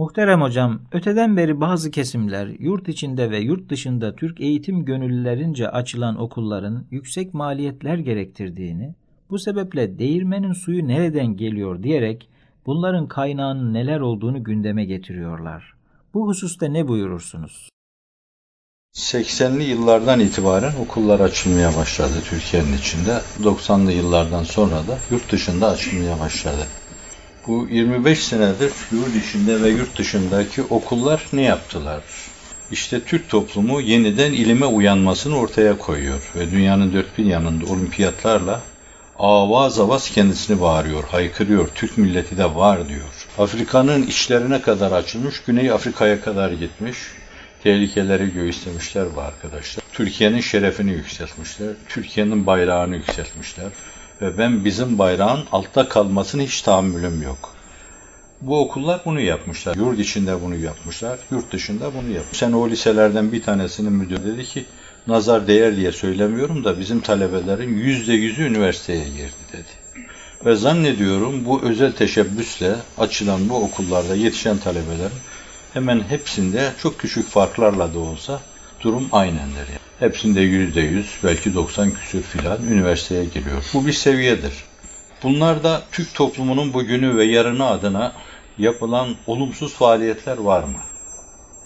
Muhterem hocam, öteden beri bazı kesimler yurt içinde ve yurt dışında Türk eğitim gönüllülerince açılan okulların yüksek maliyetler gerektirdiğini, bu sebeple değirmenin suyu nereden geliyor diyerek bunların kaynağının neler olduğunu gündeme getiriyorlar. Bu hususta ne buyurursunuz? 80'li yıllardan itibaren okullar açılmaya başladı Türkiye'nin içinde. 90'lı yıllardan sonra da yurt dışında açılmaya başladı. Bu 25 senedir yurt içinde ve yurt dışındaki okullar ne yaptılar? İşte Türk toplumu yeniden ilime uyanmasını ortaya koyuyor ve dünyanın dört bir yanında olimpiyatlarla avaz avaz kendisini bağırıyor, haykırıyor. Türk milleti de var diyor. Afrika'nın içlerine kadar açılmış, Güney Afrika'ya kadar gitmiş. Tehlikeleri göğüslemişler bu arkadaşlar. Türkiye'nin şerefini yükseltmişler. Türkiye'nin bayrağını yükseltmişler. Ve ben bizim bayrağın altta kalmasını hiç tahammülüm yok. Bu okullar bunu yapmışlar. Yurt içinde bunu yapmışlar. Yurt dışında bunu yapmışlar. Sen o liselerden bir tanesinin müdürü dedi ki nazar değer diye söylemiyorum da bizim talebelerin yüzde yüzü üniversiteye girdi dedi. Ve zannediyorum bu özel teşebbüsle açılan bu okullarda yetişen talebelerin hemen hepsinde çok küçük farklarla da olsa durum aynendir. Yani. Hepsinde yüzde yüz, belki 90 küsür filan üniversiteye giriyor. Bu bir seviyedir. Bunlar da Türk toplumunun bugünü ve yarını adına yapılan olumsuz faaliyetler var mı?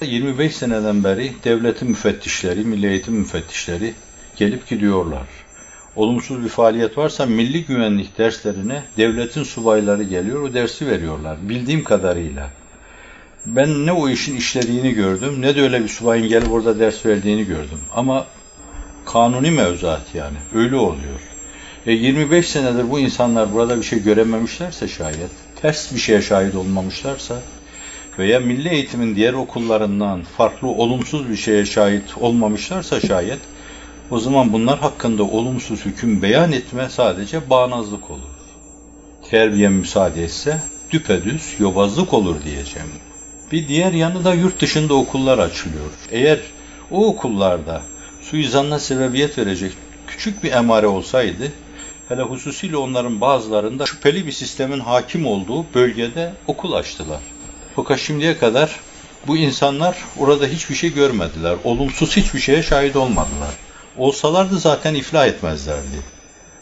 25 seneden beri devletin müfettişleri, milli eğitim müfettişleri gelip gidiyorlar. Olumsuz bir faaliyet varsa milli güvenlik derslerine devletin subayları geliyor, o dersi veriyorlar. Bildiğim kadarıyla. Ben ne o işin işlediğini gördüm, ne de öyle bir subayın gelip orada ders verdiğini gördüm. Ama kanuni mevzuat yani, öyle oluyor. E 25 senedir bu insanlar burada bir şey görememişlerse şayet, ters bir şeye şahit olmamışlarsa, veya milli eğitimin diğer okullarından farklı olumsuz bir şeye şahit olmamışlarsa şayet o zaman bunlar hakkında olumsuz hüküm beyan etme sadece bağnazlık olur. Terbiye müsaade etse düpedüz yobazlık olur diyeceğim. Bir diğer yanı da yurt dışında okullar açılıyor. Eğer o okullarda suizanla sebebiyet verecek küçük bir emare olsaydı, hele hususiyle onların bazılarında şüpheli bir sistemin hakim olduğu bölgede okul açtılar. Fakat şimdiye kadar bu insanlar orada hiçbir şey görmediler. Olumsuz hiçbir şeye şahit olmadılar. Olsalardı zaten iflah etmezlerdi.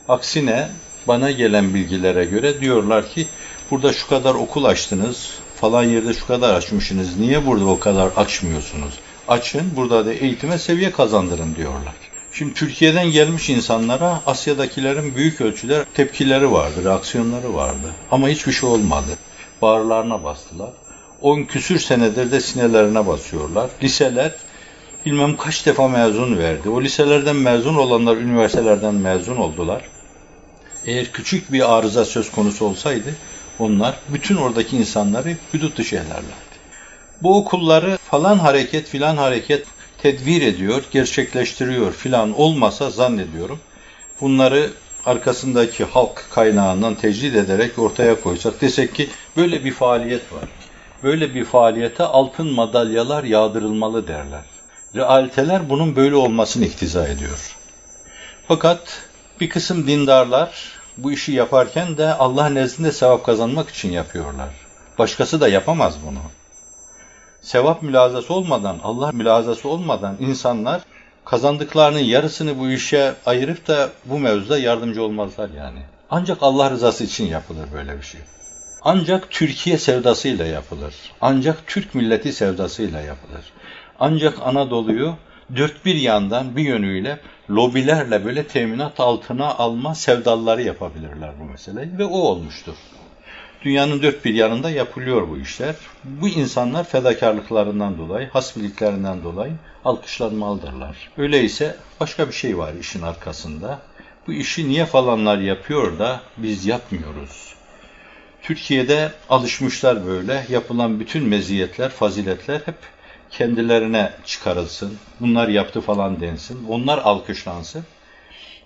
Aksine bana gelen bilgilere göre diyorlar ki burada şu kadar okul açtınız, falan yerde şu kadar açmışsınız, niye burada o kadar açmıyorsunuz? Açın, burada da eğitime seviye kazandırın diyorlar. Şimdi Türkiye'den gelmiş insanlara Asya'dakilerin büyük ölçüde tepkileri vardı, reaksiyonları vardı. Ama hiçbir şey olmadı. Bağırlarına bastılar. 10 küsür senedir de sinelerine basıyorlar. Liseler bilmem kaç defa mezun verdi. O liselerden mezun olanlar üniversitelerden mezun oldular. Eğer küçük bir arıza söz konusu olsaydı onlar bütün oradaki insanları hudut dışı ederlerdi. Bu okulları falan hareket filan hareket tedbir ediyor, gerçekleştiriyor filan olmasa zannediyorum bunları arkasındaki halk kaynağından tecrid ederek ortaya koysak desek ki böyle bir faaliyet var böyle bir faaliyete altın madalyalar yağdırılmalı derler. Realiteler bunun böyle olmasını iktiza ediyor. Fakat bir kısım dindarlar bu işi yaparken de Allah nezdinde sevap kazanmak için yapıyorlar. Başkası da yapamaz bunu. Sevap mülazası olmadan, Allah mülazası olmadan insanlar kazandıklarının yarısını bu işe ayırıp da bu mevzuda yardımcı olmazlar yani. Ancak Allah rızası için yapılır böyle bir şey ancak Türkiye sevdasıyla yapılır. Ancak Türk milleti sevdasıyla yapılır. Ancak Anadolu'yu dört bir yandan bir yönüyle lobilerle böyle teminat altına alma sevdaları yapabilirler bu meseleyi ve o olmuştur. Dünyanın dört bir yanında yapılıyor bu işler. Bu insanlar fedakarlıklarından dolayı, hasbiliklerinden dolayı alkışlanmalıdırlar. Öyleyse başka bir şey var işin arkasında. Bu işi niye falanlar yapıyor da biz yapmıyoruz? Türkiye'de alışmışlar böyle. Yapılan bütün meziyetler, faziletler hep kendilerine çıkarılsın. Bunlar yaptı falan densin. Onlar alkışlansın.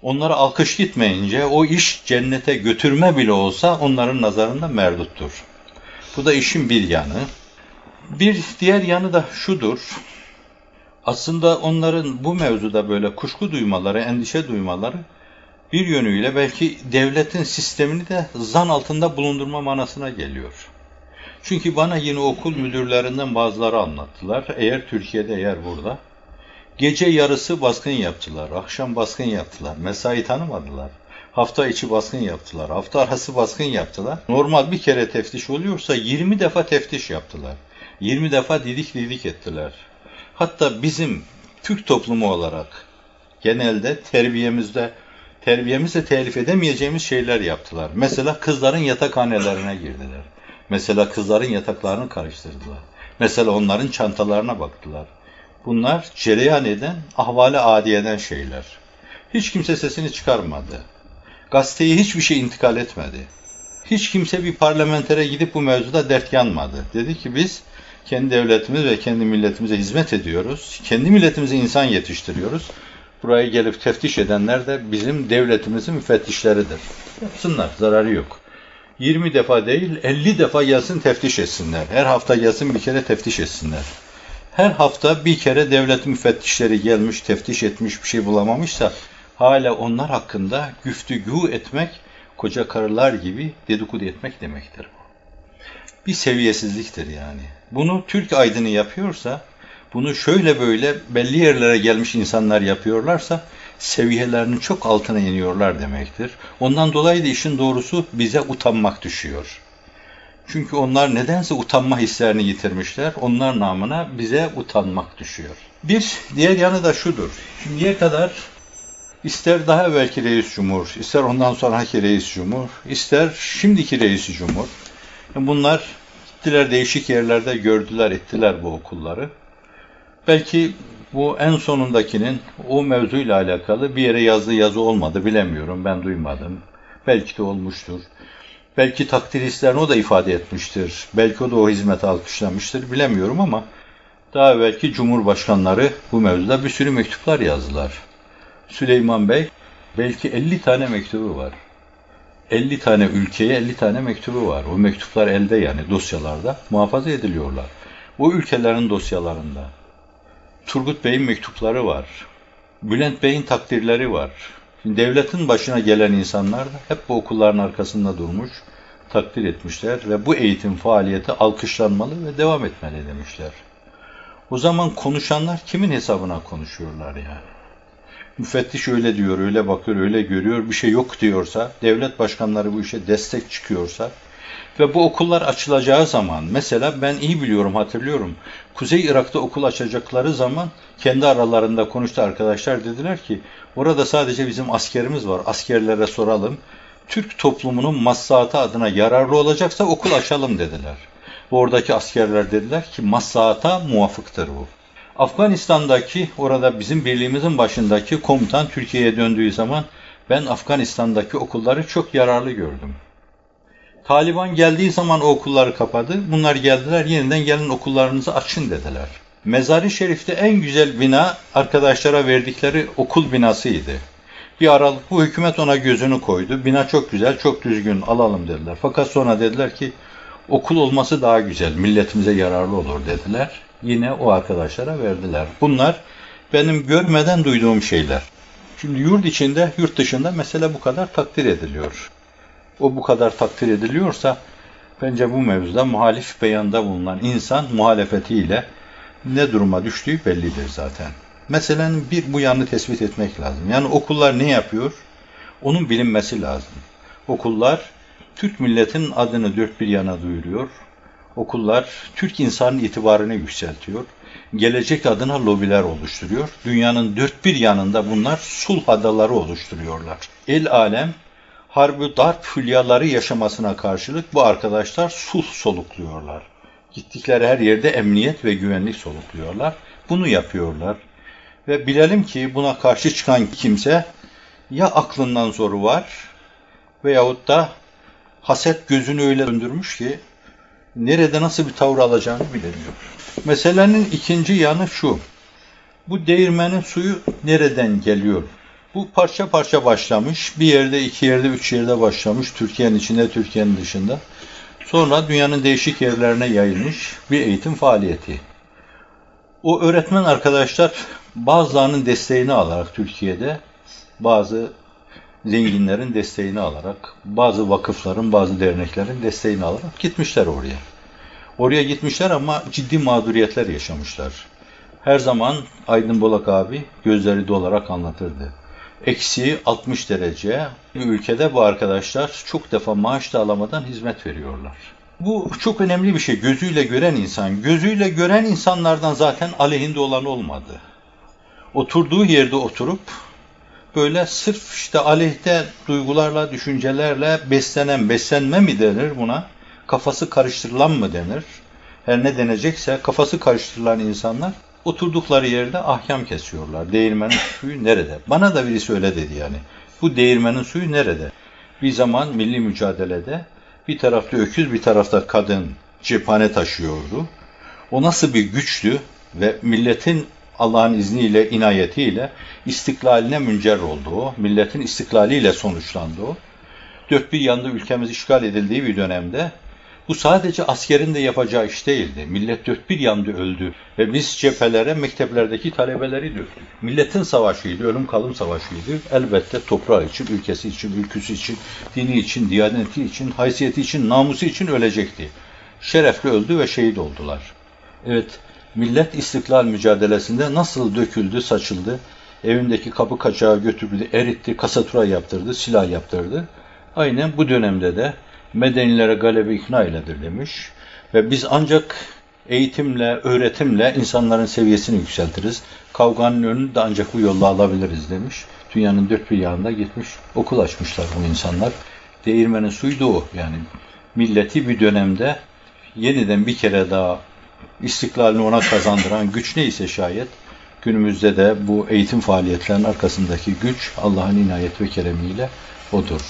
Onlara alkış gitmeyince o iş cennete götürme bile olsa onların nazarında merduttur. Bu da işin bir yanı. Bir diğer yanı da şudur. Aslında onların bu mevzuda böyle kuşku duymaları, endişe duymaları bir yönüyle belki devletin sistemini de zan altında bulundurma manasına geliyor. Çünkü bana yine okul müdürlerinden bazıları anlattılar. Eğer Türkiye'de eğer burada gece yarısı baskın yaptılar, akşam baskın yaptılar, mesai tanımadılar. Hafta içi baskın yaptılar, hafta arası baskın yaptılar. Normal bir kere teftiş oluyorsa 20 defa teftiş yaptılar. 20 defa didik didik ettiler. Hatta bizim Türk toplumu olarak genelde terbiyemizde terbiyemizle telif edemeyeceğimiz şeyler yaptılar. Mesela kızların yatakhanelerine girdiler. Mesela kızların yataklarını karıştırdılar. Mesela onların çantalarına baktılar. Bunlar cereyan eden, ahvale adiyeden şeyler. Hiç kimse sesini çıkarmadı. Gazeteye hiçbir şey intikal etmedi. Hiç kimse bir parlamentere gidip bu mevzuda dert yanmadı. Dedi ki biz kendi devletimiz ve kendi milletimize hizmet ediyoruz. Kendi milletimize insan yetiştiriyoruz. Buraya gelip teftiş edenler de bizim devletimizin müfettişleridir. Yapsınlar, zararı yok. 20 defa değil 50 defa gelsin teftiş etsinler. Her hafta gelsin bir kere teftiş etsinler. Her hafta bir kere devlet müfettişleri gelmiş, teftiş etmiş, bir şey bulamamışsa hala onlar hakkında güftügü etmek, koca karılar gibi dedikodu etmek demektir. Bir seviyesizliktir yani. Bunu Türk aydını yapıyorsa, bunu şöyle böyle belli yerlere gelmiş insanlar yapıyorlarsa seviyelerinin çok altına iniyorlar demektir. Ondan dolayı da işin doğrusu bize utanmak düşüyor. Çünkü onlar nedense utanma hislerini yitirmişler. Onlar namına bize utanmak düşüyor. Bir diğer yanı da şudur. Şimdiye kadar ister daha evvelki reis cumhur, ister ondan sonraki reis cumhur, ister şimdiki reis cumhur. Bunlar gittiler değişik yerlerde gördüler, ettiler bu okulları. Belki bu en sonundakinin o mevzuyla alakalı bir yere yazdığı yazı olmadı bilemiyorum. Ben duymadım. Belki de olmuştur. Belki takdir o da ifade etmiştir. Belki o da o hizmeti alkışlamıştır. Bilemiyorum ama daha belki cumhurbaşkanları bu mevzuda bir sürü mektuplar yazdılar. Süleyman Bey belki 50 tane mektubu var. 50 tane ülkeye 50 tane mektubu var. O mektuplar elde yani dosyalarda muhafaza ediliyorlar. O ülkelerin dosyalarında. Turgut Bey'in mektupları var. Bülent Bey'in takdirleri var. Şimdi devletin başına gelen insanlar da hep bu okulların arkasında durmuş, takdir etmişler ve bu eğitim faaliyeti alkışlanmalı ve devam etmeli demişler. O zaman konuşanlar kimin hesabına konuşuyorlar yani? Müfettiş öyle diyor, öyle bakıyor, öyle görüyor, bir şey yok diyorsa, devlet başkanları bu işe destek çıkıyorsa, ve bu okullar açılacağı zaman mesela ben iyi biliyorum hatırlıyorum. Kuzey Irak'ta okul açacakları zaman kendi aralarında konuştu arkadaşlar dediler ki orada sadece bizim askerimiz var. Askerlere soralım. Türk toplumunun maslahatı adına yararlı olacaksa okul açalım dediler. Oradaki askerler dediler ki maslahata muvafıktır bu. Afganistan'daki orada bizim birliğimizin başındaki komutan Türkiye'ye döndüğü zaman ben Afganistan'daki okulları çok yararlı gördüm. Taliban geldiği zaman o okulları kapadı. Bunlar geldiler yeniden gelin okullarınızı açın dediler. Mezari Şerif'te en güzel bina arkadaşlara verdikleri okul binasıydı. Bir aralık bu hükümet ona gözünü koydu. Bina çok güzel, çok düzgün alalım dediler. Fakat sonra dediler ki okul olması daha güzel, milletimize yararlı olur dediler. Yine o arkadaşlara verdiler. Bunlar benim görmeden duyduğum şeyler. Şimdi yurt içinde, yurt dışında mesela bu kadar takdir ediliyor o bu kadar takdir ediliyorsa bence bu mevzuda muhalif beyanda bulunan insan muhalefetiyle ne duruma düştüğü bellidir zaten. Meselenin bir bu yanını tespit etmek lazım. Yani okullar ne yapıyor? Onun bilinmesi lazım. Okullar Türk milletinin adını dört bir yana duyuruyor. Okullar Türk insanın itibarını yükseltiyor. Gelecek adına lobiler oluşturuyor. Dünyanın dört bir yanında bunlar sulh adaları oluşturuyorlar. El alem harbi darp hülyaları yaşamasına karşılık bu arkadaşlar sulh solukluyorlar. Gittikleri her yerde emniyet ve güvenlik solukluyorlar. Bunu yapıyorlar. Ve bilelim ki buna karşı çıkan kimse ya aklından zoru var veyahut da haset gözünü öyle döndürmüş ki nerede nasıl bir tavır alacağını bilemiyor. Meselenin ikinci yanı şu. Bu değirmenin suyu nereden geliyor? Bu parça parça başlamış. Bir yerde, iki yerde, üç yerde başlamış. Türkiye'nin içinde, Türkiye'nin dışında. Sonra dünyanın değişik yerlerine yayılmış bir eğitim faaliyeti. O öğretmen arkadaşlar bazılarının desteğini alarak Türkiye'de, bazı zenginlerin desteğini alarak, bazı vakıfların, bazı derneklerin desteğini alarak gitmişler oraya. Oraya gitmişler ama ciddi mağduriyetler yaşamışlar. Her zaman Aydın Bolak abi gözleri dolarak anlatırdı. Eksi 60 derece bir ülkede bu arkadaşlar çok defa maaş da alamadan hizmet veriyorlar. Bu çok önemli bir şey. Gözüyle gören insan, gözüyle gören insanlardan zaten aleyhinde olan olmadı. Oturduğu yerde oturup böyle sırf işte aleyhte duygularla, düşüncelerle beslenen, beslenme mi denir buna? Kafası karıştırılan mı denir? Her ne denecekse kafası karıştırılan insanlar oturdukları yerde ahkam kesiyorlar. Değirmenin suyu nerede? Bana da birisi öyle dedi yani. Bu değirmenin suyu nerede? Bir zaman milli mücadelede bir tarafta öküz bir tarafta kadın cephane taşıyordu. O nasıl bir güçtü ve milletin Allah'ın izniyle, inayetiyle istiklaline müncer oldu o. Milletin istiklaliyle sonuçlandı o. Dört bir yanda ülkemiz işgal edildiği bir dönemde bu sadece askerin de yapacağı iş değildi. Millet dört bir yandı öldü ve biz cephelere mekteplerdeki talebeleri döktük. Milletin savaşıydı, ölüm kalım savaşıydı. Elbette toprağı için, ülkesi için, ülküsü için, dini için, diyaneti için, haysiyeti için, namusu için ölecekti. Şerefli öldü ve şehit oldular. Evet, millet istiklal mücadelesinde nasıl döküldü, saçıldı, evindeki kapı kaçağı götürdü, eritti, kasatura yaptırdı, silah yaptırdı. Aynen bu dönemde de medenilere galebi ikna iledir demiş. Ve biz ancak eğitimle, öğretimle insanların seviyesini yükseltiriz. Kavganın önünü de ancak bu yolla alabiliriz demiş. Dünyanın dört bir yanında gitmiş, okul açmışlar bu insanlar. Değirmenin suyu da o. Yani milleti bir dönemde yeniden bir kere daha istiklalini ona kazandıran güç neyse şayet günümüzde de bu eğitim faaliyetlerinin arkasındaki güç Allah'ın inayet ve keremiyle odur.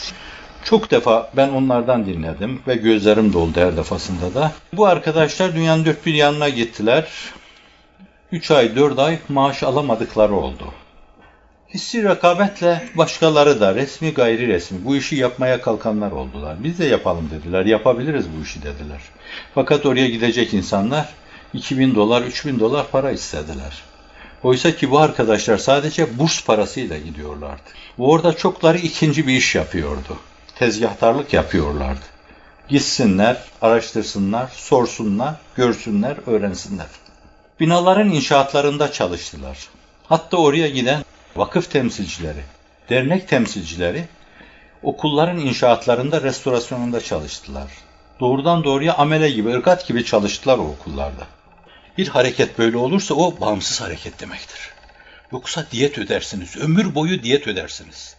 Çok defa ben onlardan dinledim ve gözlerim doldu her defasında da. Bu arkadaşlar dünyanın dört bir yanına gittiler. Üç ay, dört ay maaş alamadıkları oldu. Hissi rekabetle başkaları da resmi gayri resmi bu işi yapmaya kalkanlar oldular. Biz de yapalım dediler, yapabiliriz bu işi dediler. Fakat oraya gidecek insanlar 2000 dolar, 3000 dolar para istediler. Oysa ki bu arkadaşlar sadece burs parasıyla gidiyorlardı. Orada çokları ikinci bir iş yapıyordu tezgahtarlık yapıyorlardı. Gitsinler, araştırsınlar, sorsunlar, görsünler, öğrensinler. Binaların inşaatlarında çalıştılar. Hatta oraya giden vakıf temsilcileri, dernek temsilcileri okulların inşaatlarında, restorasyonunda çalıştılar. Doğrudan doğruya amele gibi, ırgat gibi çalıştılar o okullarda. Bir hareket böyle olursa o bağımsız hareket demektir. Yoksa diyet ödersiniz, ömür boyu diyet ödersiniz.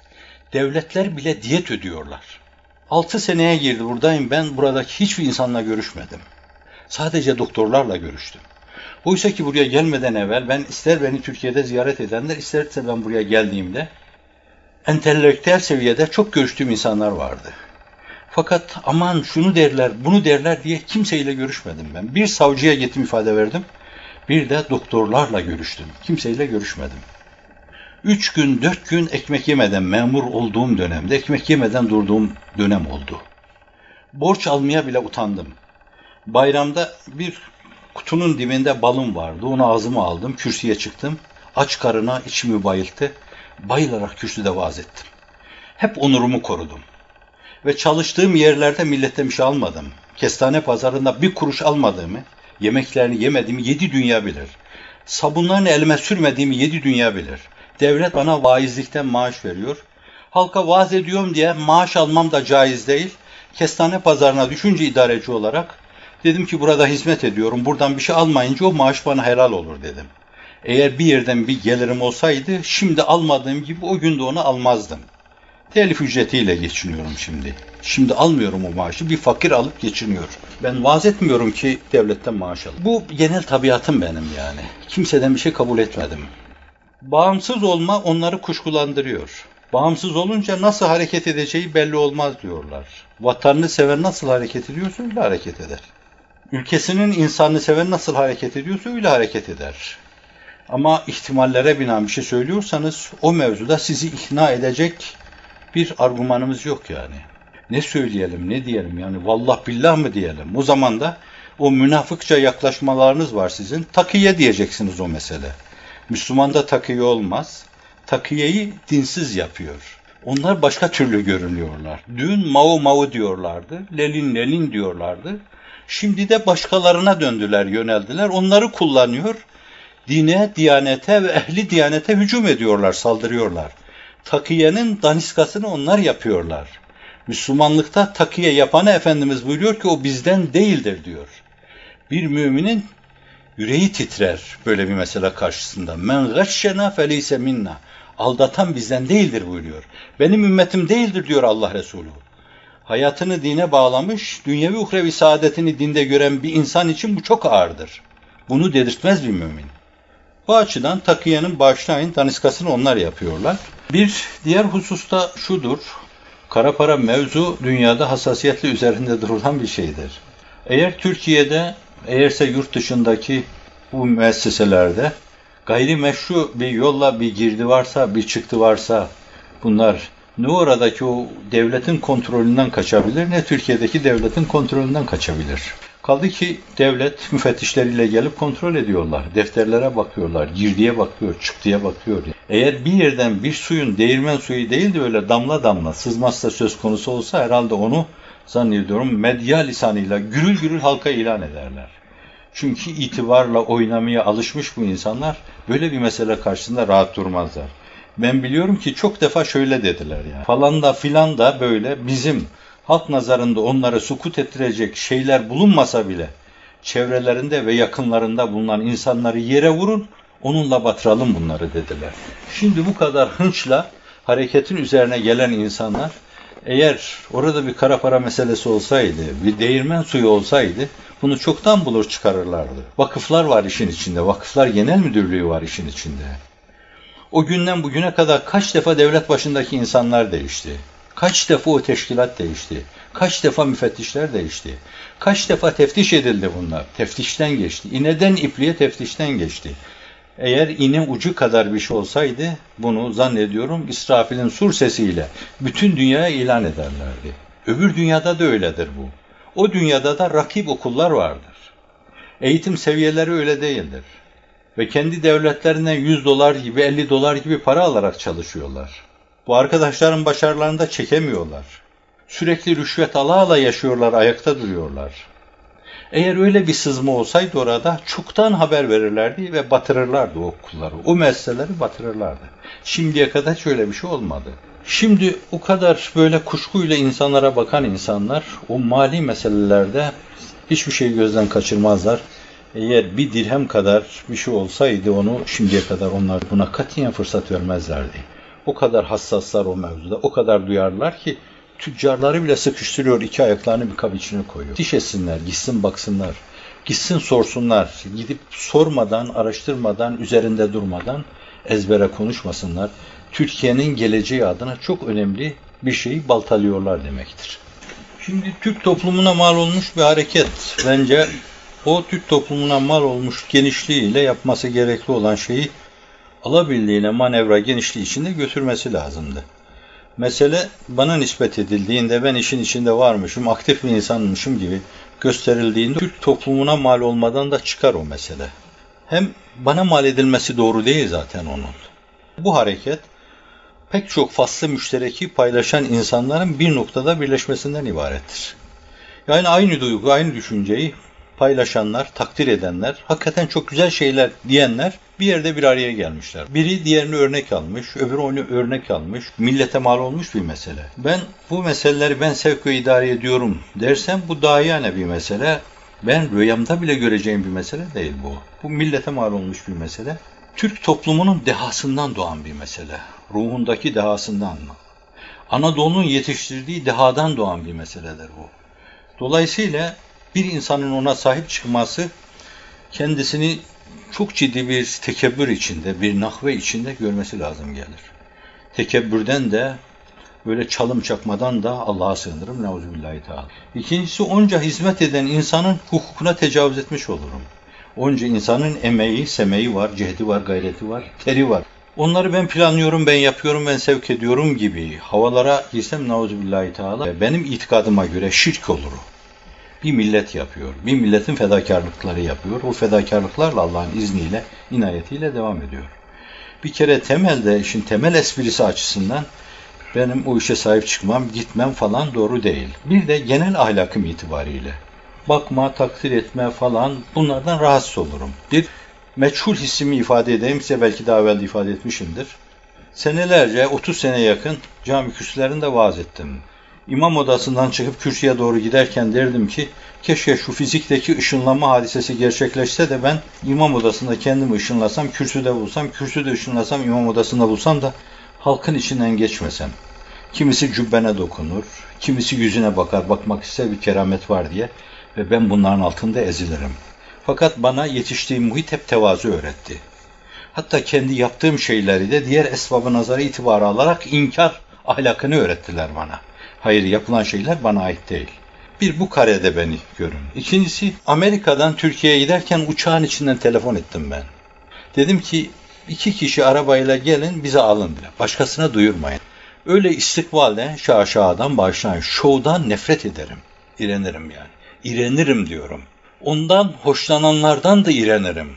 Devletler bile diyet ödüyorlar. Altı seneye girdi buradayım ben buradaki hiçbir insanla görüşmedim. Sadece doktorlarla görüştüm. Oysa ki buraya gelmeden evvel ben ister beni Türkiye'de ziyaret edenler isterse ben buraya geldiğimde entelektüel seviyede çok görüştüğüm insanlar vardı. Fakat aman şunu derler, bunu derler diye kimseyle görüşmedim ben. Bir savcıya gittim ifade verdim. Bir de doktorlarla görüştüm. Kimseyle görüşmedim. Üç gün, dört gün ekmek yemeden memur olduğum dönemde ekmek yemeden durduğum dönem oldu. Borç almaya bile utandım. Bayramda bir kutunun dibinde balım vardı. Onu ağzıma aldım, kürsüye çıktım. Aç karına içimi bayılttı. Bayılarak kürsüde vaaz ettim. Hep onurumu korudum. Ve çalıştığım yerlerde milletten bir şey almadım. Kestane pazarında bir kuruş almadığımı, yemeklerini yemediğimi yedi dünya bilir. Sabunlarını elime sürmediğimi yedi dünya bilir. Devlet bana vaizlikten maaş veriyor. Halka vaaz ediyorum diye maaş almam da caiz değil. Kestane pazarına düşünce idareci olarak dedim ki burada hizmet ediyorum. Buradan bir şey almayınca o maaş bana helal olur dedim. Eğer bir yerden bir gelirim olsaydı şimdi almadığım gibi o günde onu almazdım. Telif ücretiyle geçiniyorum şimdi. Şimdi almıyorum o maaşı. Bir fakir alıp geçiniyor. Ben vaaz etmiyorum ki devletten maaş al. Bu genel tabiatım benim yani. Kimseden bir şey kabul etmedim. Bağımsız olma onları kuşkulandırıyor. Bağımsız olunca nasıl hareket edeceği belli olmaz diyorlar. Vatanını seven nasıl hareket ediyorsa öyle hareket eder. Ülkesinin insanını seven nasıl hareket ediyorsa öyle hareket eder. Ama ihtimallere binaen bir şey söylüyorsanız o mevzuda sizi ikna edecek bir argümanımız yok yani. Ne söyleyelim, ne diyelim yani vallah billah mı diyelim. O zaman da o münafıkça yaklaşmalarınız var sizin. Takiye diyeceksiniz o mesele. Müslümanda takiye olmaz. Takiyeyi dinsiz yapıyor. Onlar başka türlü görünüyorlar. Dün Mao Mao diyorlardı, Lenin Lenin diyorlardı. Şimdi de başkalarına döndüler, yöneldiler. Onları kullanıyor. Dine, diyanete ve ehli diyanete hücum ediyorlar, saldırıyorlar. Takiyenin daniskasını onlar yapıyorlar. Müslümanlıkta takiye yapanı Efendimiz buyuruyor ki o bizden değildir diyor. Bir müminin yüreği titrer böyle bir mesele karşısında. Men gashşena feleyse minna. Aldatan bizden değildir buyuruyor. Benim ümmetim değildir diyor Allah Resulü. Hayatını dine bağlamış, dünyevi uhrevi saadetini dinde gören bir insan için bu çok ağırdır. Bunu dedirtmez bir mümin. Bu açıdan takiyenin bağışlayın daniskasını onlar yapıyorlar. Bir diğer hususta şudur. Kara para mevzu dünyada hassasiyetle üzerinde durulan bir şeydir. Eğer Türkiye'de, eğerse yurt dışındaki bu müesseselerde gayri meşru bir yolla bir girdi varsa, bir çıktı varsa bunlar ne oradaki o devletin kontrolünden kaçabilir ne Türkiye'deki devletin kontrolünden kaçabilir. Kaldı ki devlet müfettişleriyle gelip kontrol ediyorlar. Defterlere bakıyorlar, girdiye bakıyor, çıktıya bakıyor. Eğer bir yerden bir suyun değirmen suyu değil de öyle damla damla sızmazsa söz konusu olsa herhalde onu zannediyorum medya lisanıyla gürül gürül halka ilan ederler. Çünkü itibarla oynamaya alışmış bu insanlar böyle bir mesele karşısında rahat durmazlar. Ben biliyorum ki çok defa şöyle dediler yani. Falan da filan da böyle bizim halk nazarında onları sukut ettirecek şeyler bulunmasa bile çevrelerinde ve yakınlarında bulunan insanları yere vurun, onunla batıralım bunları dediler. Şimdi bu kadar hınçla hareketin üzerine gelen insanlar eğer orada bir kara para meselesi olsaydı, bir değirmen suyu olsaydı bunu çoktan bulur çıkarırlardı. Vakıflar var işin içinde, vakıflar genel müdürlüğü var işin içinde. O günden bugüne kadar kaç defa devlet başındaki insanlar değişti. Kaç defa o teşkilat değişti. Kaç defa müfettişler değişti. Kaç defa teftiş edildi bunlar. Teftişten geçti. İneden ipliğe teftişten geçti. Eğer iğne ucu kadar bir şey olsaydı bunu zannediyorum İsrafil'in sur sesiyle bütün dünyaya ilan ederlerdi. Öbür dünyada da öyledir bu. O dünyada da rakip okullar vardır. Eğitim seviyeleri öyle değildir. Ve kendi devletlerinden 100 dolar gibi 50 dolar gibi para alarak çalışıyorlar. Bu arkadaşların başarılarını da çekemiyorlar. Sürekli rüşvet ala ala yaşıyorlar, ayakta duruyorlar. Eğer öyle bir sızma olsaydı orada çoktan haber verirlerdi ve batırırlardı o okulları. O meseleleri batırırlardı. Şimdiye kadar hiç öyle bir şey olmadı. Şimdi o kadar böyle kuşkuyla insanlara bakan insanlar o mali meselelerde hiçbir şey gözden kaçırmazlar. Eğer bir dirhem kadar bir şey olsaydı onu şimdiye kadar onlar buna katiyen fırsat vermezlerdi. O kadar hassaslar o mevzuda, o kadar duyarlar ki tüccarları bile sıkıştırıyor, iki ayaklarını bir kap içine koyuyor. Diş etsinler, gitsin baksınlar, gitsin sorsunlar, gidip sormadan, araştırmadan, üzerinde durmadan ezbere konuşmasınlar. Türkiye'nin geleceği adına çok önemli bir şeyi baltalıyorlar demektir. Şimdi Türk toplumuna mal olmuş bir hareket. Bence o Türk toplumuna mal olmuş genişliğiyle yapması gerekli olan şeyi alabildiğine manevra genişliği içinde götürmesi lazımdı. Mesele bana nispet edildiğinde ben işin içinde varmışım, aktif bir insanmışım gibi gösterildiğinde Türk toplumuna mal olmadan da çıkar o mesele. Hem bana mal edilmesi doğru değil zaten onun. Bu hareket pek çok faslı müştereki paylaşan insanların bir noktada birleşmesinden ibarettir. Yani aynı duygu, aynı düşünceyi paylaşanlar, takdir edenler, hakikaten çok güzel şeyler diyenler bir yerde bir araya gelmişler. Biri diğerini örnek almış, öbürü onu örnek almış. Millete mal olmuş bir mesele. Ben bu meseleleri ben sevk idare ediyorum dersem bu daha yani bir mesele. Ben rüyamda bile göreceğim bir mesele değil bu. Bu millete mal olmuş bir mesele. Türk toplumunun dehasından doğan bir mesele. Ruhundaki dehasından mı? Anadolu'nun yetiştirdiği dehadan doğan bir meseledir bu. Dolayısıyla bir insanın ona sahip çıkması kendisini çok ciddi bir tekebbür içinde, bir nahve içinde görmesi lazım gelir. Tekebbürden de böyle çalım çakmadan da Allah'a sığınırım. Neuzubillahi teala. İkincisi onca hizmet eden insanın hukukuna tecavüz etmiş olurum. Onca insanın emeği, semeği var, cehdi var, gayreti var, teri var. Onları ben planlıyorum, ben yapıyorum, ben sevk ediyorum gibi havalara girsem nauzubillahi teala benim itikadıma göre şirk olur bir millet yapıyor. Bir milletin fedakarlıkları yapıyor. O fedakarlıklarla Allah'ın izniyle, inayetiyle devam ediyor. Bir kere temelde, işin temel esprisi açısından benim o işe sahip çıkmam, gitmem falan doğru değil. Bir de genel ahlakım itibariyle. bakma, takdir etme falan bunlardan rahatsız olurum. Bir meçhul hissimi ifade edeyim. Size belki daha evvel de ifade etmişimdir. Senelerce, 30 sene yakın cami kürsülerinde vaaz ettim. İmam odasından çıkıp kürsüye doğru giderken derdim ki keşke şu fizikteki ışınlanma hadisesi gerçekleşse de ben imam odasında kendimi ışınlasam, kürsüde bulsam, kürsüde ışınlasam, imam odasında bulsam da halkın içinden geçmesem. Kimisi cübbene dokunur, kimisi yüzüne bakar, bakmak ister bir keramet var diye ve ben bunların altında ezilirim. Fakat bana yetiştiğim muhit hep tevazu öğretti. Hatta kendi yaptığım şeyleri de diğer esbabı nazarı itibarı alarak inkar ahlakını öğrettiler bana. Hayır yapılan şeyler bana ait değil. Bir bu karede beni görün. İkincisi Amerika'dan Türkiye'ye giderken uçağın içinden telefon ettim ben. Dedim ki iki kişi arabayla gelin bize alın bile. Başkasına duyurmayın. Öyle istikbalde şaşadan başlayan şovdan nefret ederim. İrenirim yani. İrenirim diyorum. Ondan hoşlananlardan da irenirim.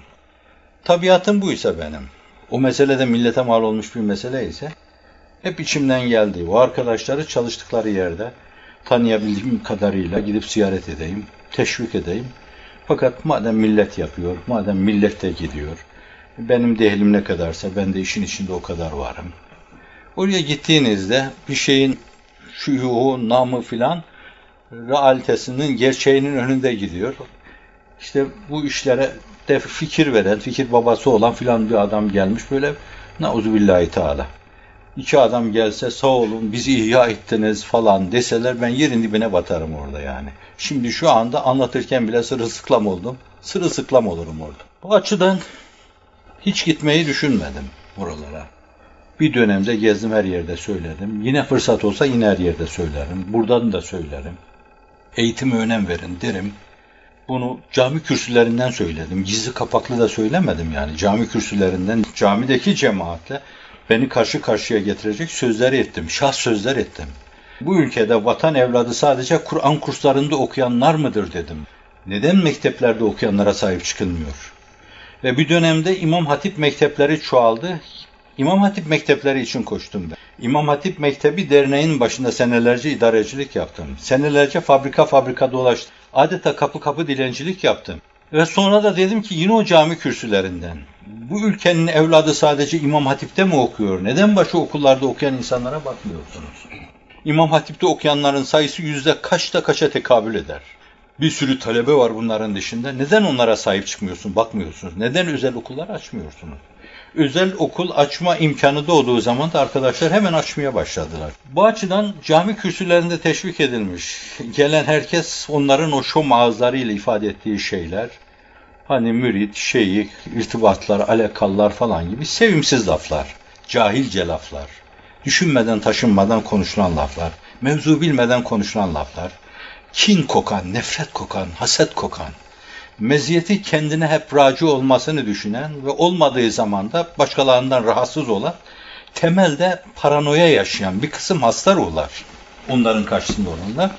Tabiatım buysa benim. O meselede millete mal olmuş bir mesele ise hep içimden geldi. O arkadaşları çalıştıkları yerde tanıyabildiğim kadarıyla gidip ziyaret edeyim, teşvik edeyim. Fakat madem millet yapıyor, madem millet de gidiyor, benim de ne kadarsa ben de işin içinde o kadar varım. Oraya gittiğinizde bir şeyin şuyu, namı filan realitesinin, gerçeğinin önünde gidiyor. İşte bu işlere de fikir veren, fikir babası olan filan bir adam gelmiş böyle nauzubillahi teala. İki adam gelse sağ olun bizi ihya ettiniz falan deseler ben yerin dibine batarım orada yani. Şimdi şu anda anlatırken bile sırılsıklam oldum. Sırılsıklam olurum orada. Bu açıdan hiç gitmeyi düşünmedim buralara. Bir dönemde gezdim her yerde söyledim. Yine fırsat olsa yine her yerde söylerim. Buradan da söylerim. Eğitime önem verin derim. Bunu cami kürsülerinden söyledim. Gizli kapaklı da söylemedim yani. Cami kürsülerinden, camideki cemaatle beni karşı karşıya getirecek sözler ettim. Şah sözler ettim. Bu ülkede vatan evladı sadece Kur'an kurslarında okuyanlar mıdır dedim. Neden mekteplerde okuyanlara sahip çıkılmıyor? Ve bir dönemde İmam Hatip mektepleri çoğaldı. İmam Hatip mektepleri için koştum ben. İmam Hatip Mektebi derneğin başında senelerce idarecilik yaptım. Senelerce fabrika fabrika dolaştım. Adeta kapı kapı dilencilik yaptım. Ve sonra da dedim ki yine o cami kürsülerinden. Bu ülkenin evladı sadece İmam Hatip'te mi okuyor? Neden başka okullarda okuyan insanlara bakmıyorsunuz? İmam Hatip'te okuyanların sayısı yüzde kaçta kaça tekabül eder? Bir sürü talebe var bunların dışında. Neden onlara sahip çıkmıyorsun, bakmıyorsunuz? Neden özel okullar açmıyorsunuz? Özel okul açma imkanı doğduğu zaman da arkadaşlar hemen açmaya başladılar. Bu açıdan cami kürsülerinde teşvik edilmiş. Gelen herkes onların o şom ağızlarıyla ifade ettiği şeyler, hani mürit, şeyh, irtibatlar, alekallar falan gibi sevimsiz laflar, cahilce laflar, düşünmeden taşınmadan konuşulan laflar, mevzu bilmeden konuşulan laflar, kin kokan, nefret kokan, haset kokan, meziyeti kendine hep raci olmasını düşünen ve olmadığı zaman da başkalarından rahatsız olan, temelde paranoya yaşayan bir kısım hasta ruhlar. Onların karşısında olanlar.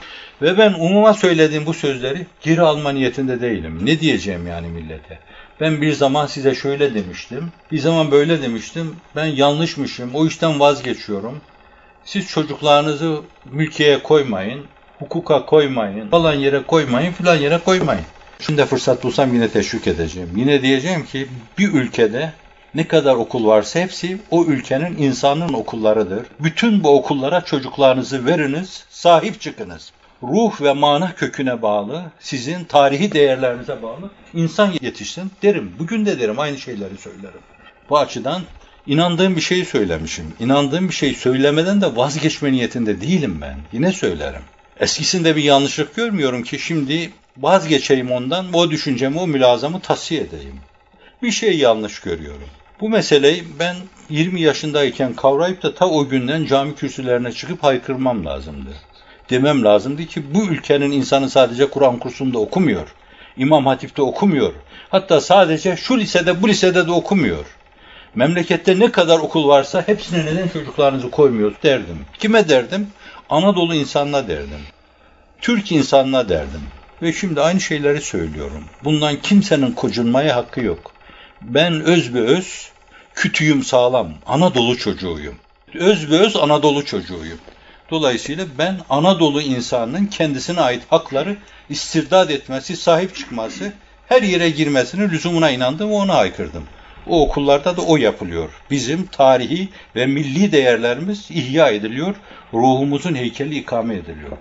Ve ben umuma söylediğim bu sözleri geri alma niyetinde değilim. Ne diyeceğim yani millete? Ben bir zaman size şöyle demiştim, bir zaman böyle demiştim. Ben yanlışmışım, o işten vazgeçiyorum. Siz çocuklarınızı mülkiyeye koymayın, hukuka koymayın, falan yere koymayın, filan yere koymayın. Şimdi fırsat bulsam yine teşvik edeceğim. Yine diyeceğim ki bir ülkede ne kadar okul varsa hepsi o ülkenin insanın okullarıdır. Bütün bu okullara çocuklarınızı veriniz, sahip çıkınız. Ruh ve mana köküne bağlı, sizin tarihi değerlerinize bağlı insan yetişsin derim. Bugün de derim aynı şeyleri söylerim. Bu açıdan inandığım bir şeyi söylemişim. İnandığım bir şey söylemeden de vazgeçme niyetinde değilim ben. Yine söylerim. Eskisinde bir yanlışlık görmüyorum ki şimdi vazgeçeyim ondan, o düşüncemi, o mülazamı tasfiye edeyim. Bir şey yanlış görüyorum. Bu meseleyi ben 20 yaşındayken kavrayıp da ta o günden cami kürsülerine çıkıp haykırmam lazımdı. Demem lazımdı ki bu ülkenin insanı sadece Kur'an kursunda okumuyor. İmam Hatip'te okumuyor. Hatta sadece şu lisede bu lisede de okumuyor. Memlekette ne kadar okul varsa hepsine neden çocuklarınızı koymuyor derdim. Kime derdim? Anadolu insanına derdim. Türk insanına derdim. Ve şimdi aynı şeyleri söylüyorum. Bundan kimsenin kocunmaya hakkı yok. Ben öz be öz, kütüğüm sağlam, Anadolu çocuğuyum. Öz be öz Anadolu çocuğuyum. Dolayısıyla ben Anadolu insanının kendisine ait hakları istirdat etmesi, sahip çıkması, her yere girmesinin lüzumuna inandım ve ona haykırdım. O okullarda da o yapılıyor. Bizim tarihi ve milli değerlerimiz ihya ediliyor, ruhumuzun heykeli ikame ediliyor.